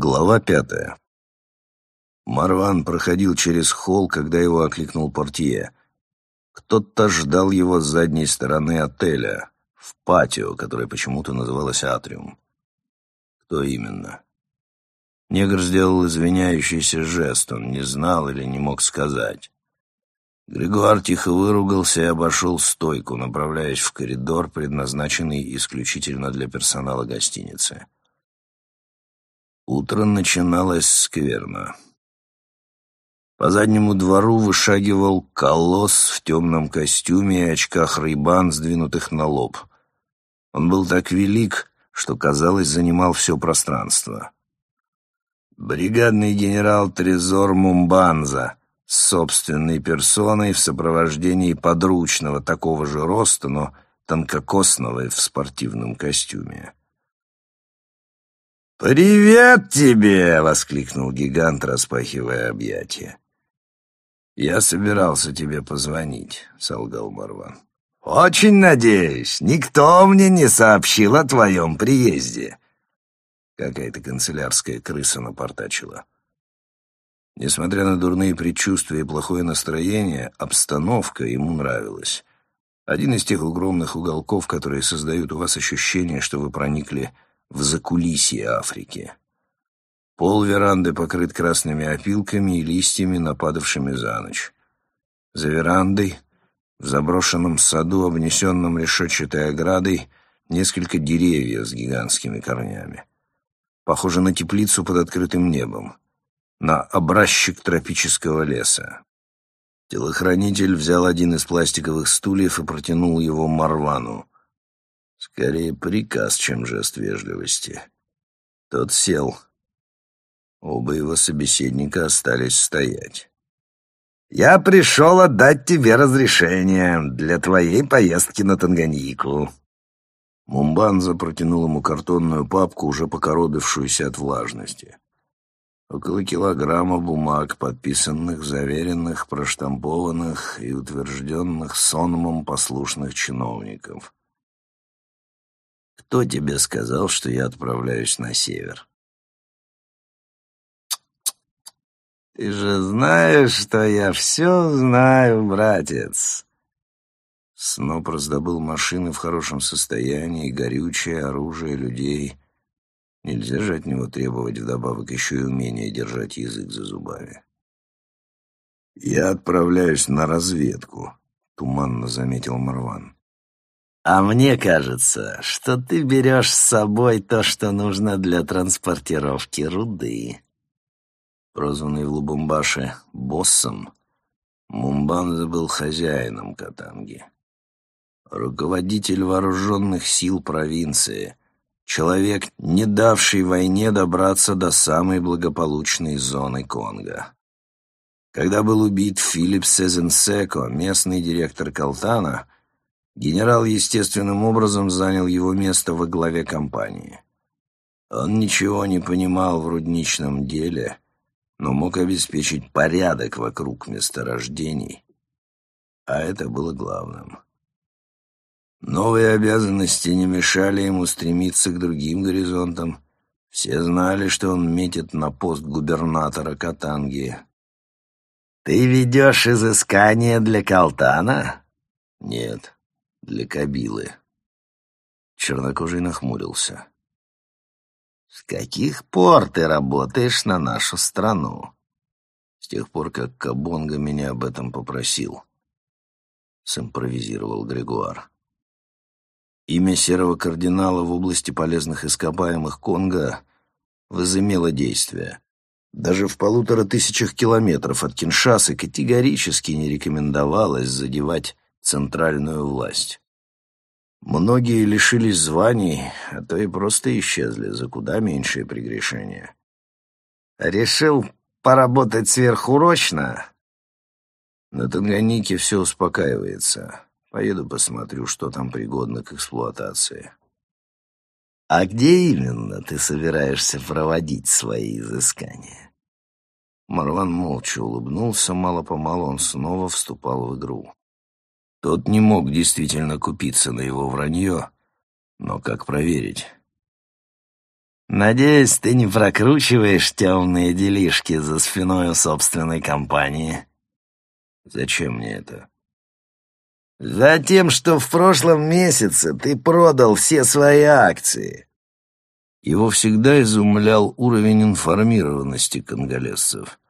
Глава пятая. Марван проходил через холл, когда его окликнул портье. Кто-то ждал его с задней стороны отеля, в патио, которое почему-то называлось «Атриум». Кто именно? Негр сделал извиняющийся жест, он не знал или не мог сказать. Григуар тихо выругался и обошел стойку, направляясь в коридор, предназначенный исключительно для персонала гостиницы. Утро начиналось скверно. По заднему двору вышагивал колосс в темном костюме и очках рейбан, сдвинутых на лоб. Он был так велик, что, казалось, занимал все пространство. Бригадный генерал Трезор Мумбанза с собственной персоной в сопровождении подручного такого же роста, но тонкокосного и в спортивном костюме. «Привет тебе!» — воскликнул гигант, распахивая объятия. «Я собирался тебе позвонить», — солгал Марван. «Очень надеюсь. Никто мне не сообщил о твоем приезде». Какая-то канцелярская крыса напортачила. Несмотря на дурные предчувствия и плохое настроение, обстановка ему нравилась. Один из тех огромных уголков, которые создают у вас ощущение, что вы проникли в закулисье Африки. Пол веранды покрыт красными опилками и листьями, нападавшими за ночь. За верандой, в заброшенном саду, обнесенном решетчатой оградой, несколько деревьев с гигантскими корнями. Похоже на теплицу под открытым небом, на образчик тропического леса. Телохранитель взял один из пластиковых стульев и протянул его Марвану. Скорее приказ, чем жест вежливости. Тот сел. Оба его собеседника остались стоять. «Я пришел отдать тебе разрешение для твоей поездки на Танганьику». Мумбанза протянул ему картонную папку, уже покоробившуюся от влажности. Около килограмма бумаг, подписанных, заверенных, проштампованных и утвержденных сонмом послушных чиновников. Кто тебе сказал, что я отправляюсь на север? Ты же знаешь, что я все знаю, братец. Сноп раздобыл машины в хорошем состоянии, горючее, оружие, людей. Нельзя же от него требовать вдобавок еще и умение держать язык за зубами. «Я отправляюсь на разведку», — туманно заметил Марван. А мне кажется, что ты берешь с собой то, что нужно для транспортировки руды. Прозванный в Лубумбаше боссом, Мумбанза был хозяином Катанги. Руководитель вооруженных сил провинции, человек, не давший войне добраться до самой благополучной зоны Конго. Когда был убит Филипп Сезенсеко, местный директор Калтана — Генерал естественным образом занял его место во главе компании. Он ничего не понимал в рудничном деле, но мог обеспечить порядок вокруг месторождений, а это было главным. Новые обязанности не мешали ему стремиться к другим горизонтам. Все знали, что он метит на пост губернатора Катанги. «Ты ведешь изыскание для Калтана?» «Нет», для кабилы. Чернокожий нахмурился. «С каких пор ты работаешь на нашу страну?» «С тех пор, как Кабонга меня об этом попросил», — симпровизировал Григуар. Имя серого кардинала в области полезных ископаемых Конго возымело действие. Даже в полутора тысячах километров от Киншасы категорически не рекомендовалось задевать центральную власть. Многие лишились званий, а то и просто исчезли за куда меньшее прегрешение. «Решил поработать сверхурочно?» На Танганике все успокаивается. Поеду посмотрю, что там пригодно к эксплуатации. «А где именно ты собираешься проводить свои изыскания?» Марван молча улыбнулся, мало-помалу он снова вступал в игру. Тот не мог действительно купиться на его вранье, но как проверить? Надеюсь, ты не прокручиваешь темные делишки за спиной у собственной компании. Зачем мне это? Затем, что в прошлом месяце ты продал все свои акции. Его всегда изумлял уровень информированности конголезцев.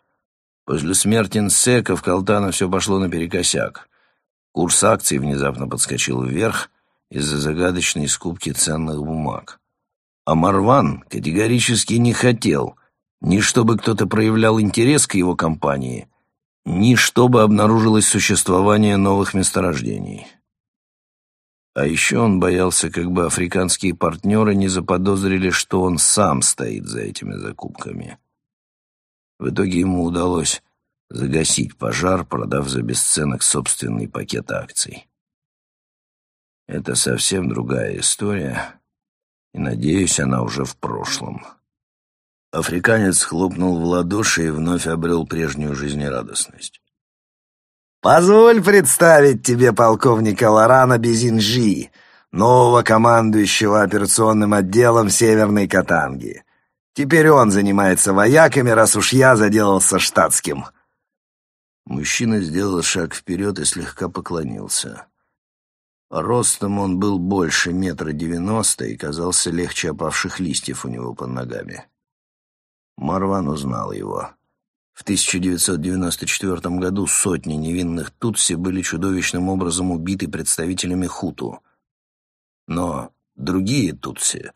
После смерти Нсека в Калтана все пошло наперекосяк. Курс акций внезапно подскочил вверх из-за загадочной скупки ценных бумаг. А Марван категорически не хотел ни чтобы кто-то проявлял интерес к его компании, ни чтобы обнаружилось существование новых месторождений. А еще он боялся, как бы африканские партнеры не заподозрили, что он сам стоит за этими закупками. В итоге ему удалось загасить пожар, продав за бесценок собственный пакет акций. Это совсем другая история, и, надеюсь, она уже в прошлом. Африканец хлопнул в ладоши и вновь обрел прежнюю жизнерадостность. «Позволь представить тебе полковника Лорана Безинжи, нового командующего операционным отделом Северной Катанги. Теперь он занимается вояками, раз уж я заделался штатским». Мужчина сделал шаг вперед и слегка поклонился. Ростом он был больше метра девяносто и казался легче опавших листьев у него под ногами. Марван узнал его. В 1994 году сотни невинных тутси были чудовищным образом убиты представителями хуту. Но другие тутси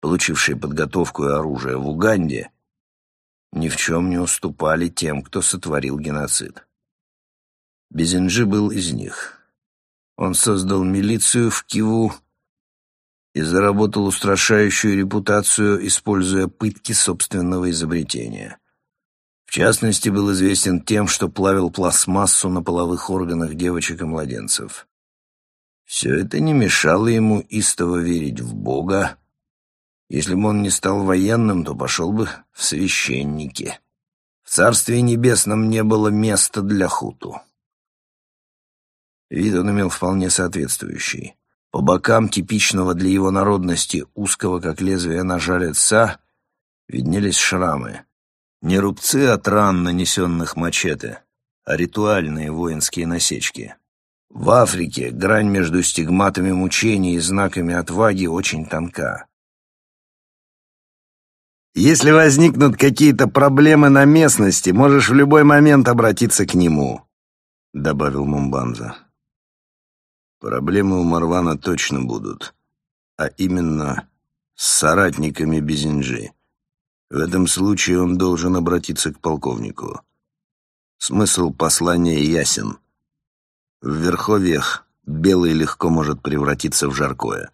получившие подготовку и оружие в Уганде, ни в чем не уступали тем, кто сотворил геноцид. Безинджи был из них. Он создал милицию в Киву и заработал устрашающую репутацию, используя пытки собственного изобретения. В частности, был известен тем, что плавил пластмассу на половых органах девочек и младенцев. Все это не мешало ему истово верить в Бога, если бы он не стал военным, то пошел бы в священники. В Царстве Небесном не было места для хуту. Вид он имел вполне соответствующий. По бокам типичного для его народности узкого, как лезвие ножа лица, виднелись шрамы. Не рубцы от ран, нанесенных мачете, а ритуальные воинские насечки. В Африке грань между стигматами мучений и знаками отваги очень тонка. Если возникнут какие-то проблемы на местности, можешь в любой момент обратиться к нему», — добавил Мумбанза. «Проблемы у Марвана точно будут, а именно с соратниками Безинджи. В этом случае он должен обратиться к полковнику. Смысл послания ясен. В верховьях белый легко может превратиться в жаркое».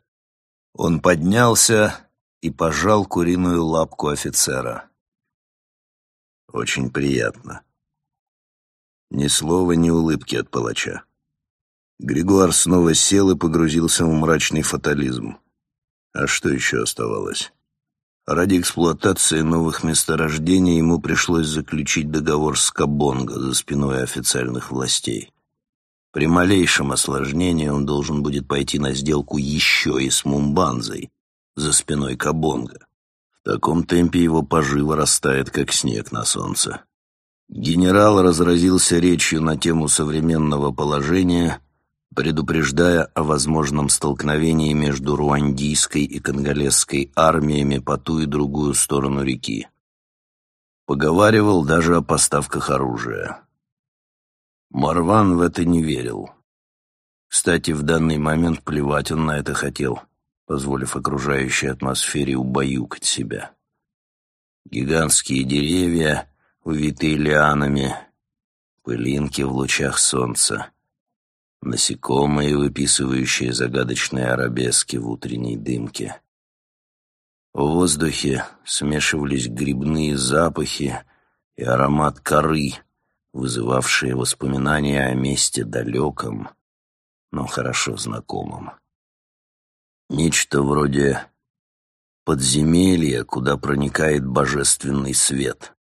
Он поднялся и пожал куриную лапку офицера. «Очень приятно». Ни слова, ни улыбки от палача. Григуар снова сел и погрузился в мрачный фатализм. А что еще оставалось? Ради эксплуатации новых месторождений ему пришлось заключить договор с Кабонго за спиной официальных властей. При малейшем осложнении он должен будет пойти на сделку еще и с Мумбанзой, за спиной Кабонга. В таком темпе его поживо растает, как снег на солнце. Генерал разразился речью на тему современного положения, предупреждая о возможном столкновении между руандийской и конголезской армиями по ту и другую сторону реки. Поговаривал даже о поставках оружия. Марван в это не верил. Кстати, в данный момент плевать он на это хотел позволив окружающей атмосфере убаюкать себя. Гигантские деревья, увитые лианами, пылинки в лучах солнца, насекомые, выписывающие загадочные арабески в утренней дымке. В воздухе смешивались грибные запахи и аромат коры, вызывавшие воспоминания о месте далеком, но хорошо знакомом. Нечто вроде подземелья, куда проникает божественный свет.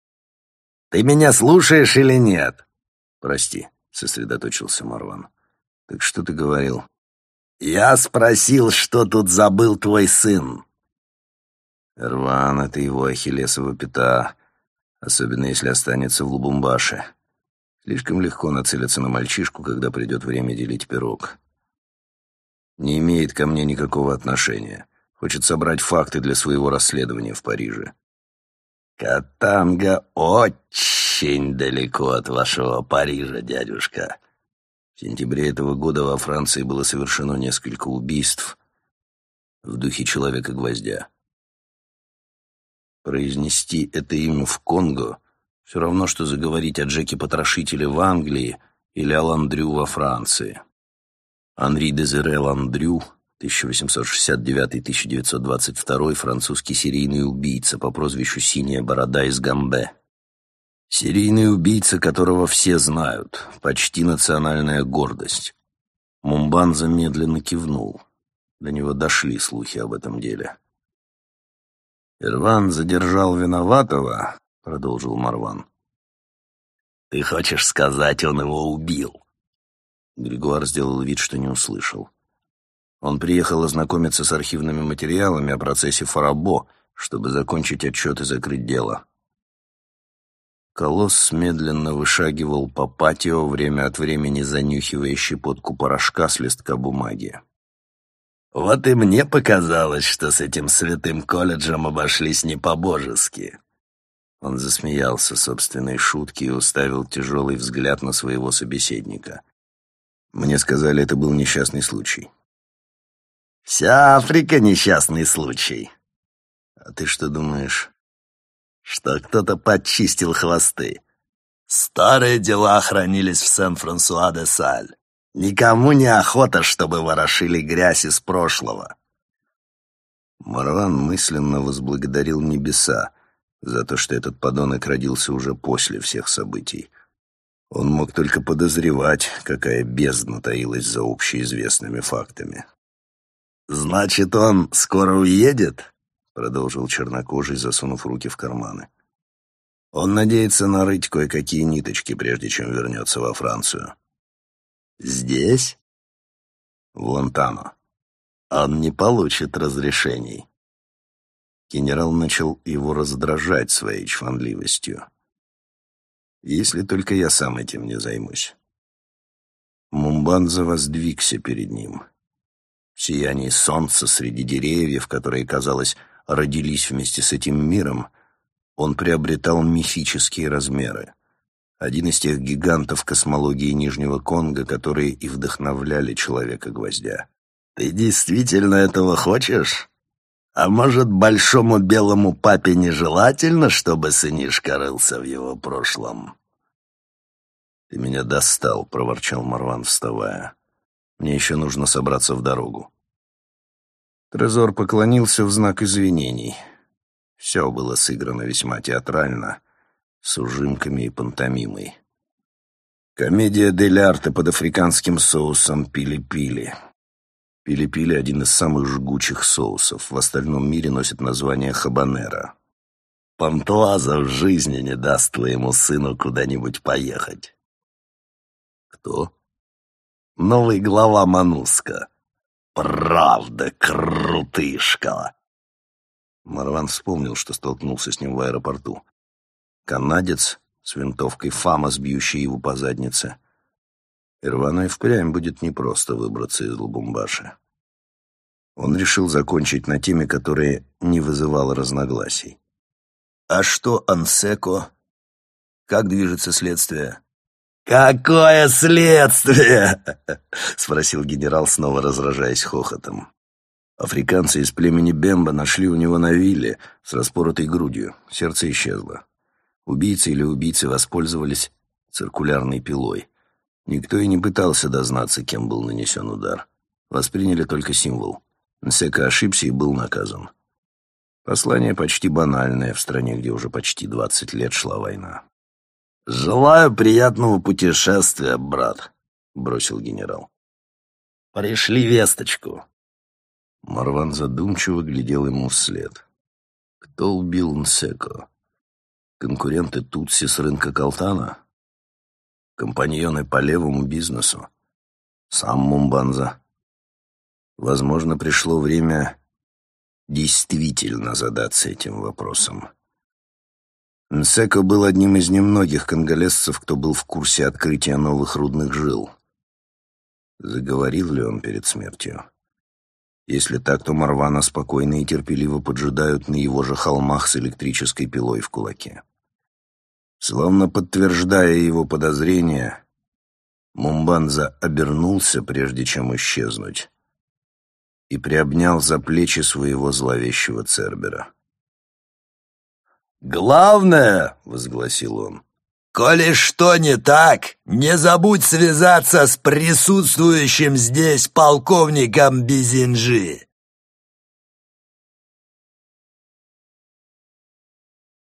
«Ты меня слушаешь или нет?» «Прости», — сосредоточился Марван. «Так что ты говорил?» «Я спросил, что тут забыл твой сын». Рван — это его ахиллесова пята, особенно если останется в Лубумбаше. Слишком легко нацелиться на мальчишку, когда придет время делить пирог. Не имеет ко мне никакого отношения. Хочет собрать факты для своего расследования в Париже. Катанга очень далеко от вашего Парижа, дядюшка. В сентябре этого года во Франции было совершено несколько убийств в духе Человека-гвоздя. Произнести это имя в Конго все равно, что заговорить о Джеке-потрошителе в Англии или о Ландрю во Франции. Анри Дезире Ландрю, 1869-1922, французский серийный убийца по прозвищу «Синяя борода» из Гамбе. Серийный убийца, которого все знают, почти национальная гордость. Мумбанза медленно кивнул. До него дошли слухи об этом деле. «Ирван задержал виноватого», — продолжил Марван. «Ты хочешь сказать, он его убил?» Григуар сделал вид, что не услышал. Он приехал ознакомиться с архивными материалами о процессе Фарабо, чтобы закончить отчет и закрыть дело. Колосс медленно вышагивал по патио, время от времени занюхивая щепотку порошка с листка бумаги. Вот и мне показалось, что с этим святым колледжем обошлись не по-божески. Он засмеялся собственной шутки и уставил тяжелый взгляд на своего собеседника. Мне сказали, это был несчастный случай. «Вся Африка — несчастный случай. А ты что думаешь?» «Что кто-то подчистил хвосты. Старые дела хранились в Сен-Франсуа-де-Саль. Никому не охота, чтобы ворошили грязь из прошлого. Марван мысленно возблагодарил небеса за то, что этот подонок родился уже после всех событий. Он мог только подозревать, какая бездна таилась за общеизвестными фактами. «Значит, он скоро уедет?» — продолжил чернокожий, засунув руки в карманы. «Он надеется нарыть кое-какие ниточки, прежде чем вернется во Францию. Здесь? В Лантано. Он не получит разрешений. Генерал начал его раздражать своей чванливостью. Если только я сам этим не займусь. Мумбанза воздвигся перед ним. В сиянии солнца среди деревьев, которые, казалось, родились вместе с этим миром, он приобретал мифические размеры один из тех гигантов космологии Нижнего Конга, которые и вдохновляли Человека-гвоздя. «Ты действительно этого хочешь? А может, большому белому папе нежелательно, чтобы сынишка рылся в его прошлом?» «Ты меня достал», — проворчал Марван, вставая. «Мне еще нужно собраться в дорогу». Трезор поклонился в знак извинений. Все было сыграно весьма театрально — с ужимками и пантомимой. Комедия дель арте под африканским соусом пили-пили. Пили-пили — один из самых жгучих соусов. В остальном мире носит название хабанера. Пантуаза в жизни не даст твоему сыну куда-нибудь поехать. Кто? Новый глава Мануска. Правда, крутышка. Марван вспомнил, что столкнулся с ним в аэропорту. Канадец с винтовкой Фамас, бьющий его по заднице. Ирвану и впрямь будет непросто выбраться из Лубумбаши. Он решил закончить на теме, которая не вызывала разногласий. «А что Ансеко? Как движется следствие?» «Какое следствие?» — спросил генерал, снова разражаясь хохотом. Африканцы из племени Бемба нашли у него на вилле с распоротой грудью. Сердце исчезло. Убийцы или убийцы воспользовались циркулярной пилой. Никто и не пытался дознаться, кем был нанесен удар. Восприняли только символ. Нсека ошибся и был наказан. Послание почти банальное в стране, где уже почти двадцать лет шла война. «Желаю приятного путешествия, брат», — бросил генерал. «Пришли весточку». Марван задумчиво глядел ему вслед. Кто убил Нсеко? Конкуренты Тутси с рынка Калтана? Компаньоны по левому бизнесу? Сам Мумбанза? Возможно, пришло время действительно задаться этим вопросом. Нсеко был одним из немногих конголезцев, кто был в курсе открытия новых рудных жил. Заговорил ли он перед смертью? Если так, то Марвана спокойно и терпеливо поджидают на его же холмах с электрической пилой в кулаке. Словно подтверждая его подозрения, Мумбанза обернулся, прежде чем исчезнуть, и приобнял за плечи своего зловещего Цербера. «Главное, — возгласил он, — коли что не так, не забудь связаться с присутствующим здесь полковником Безинжи.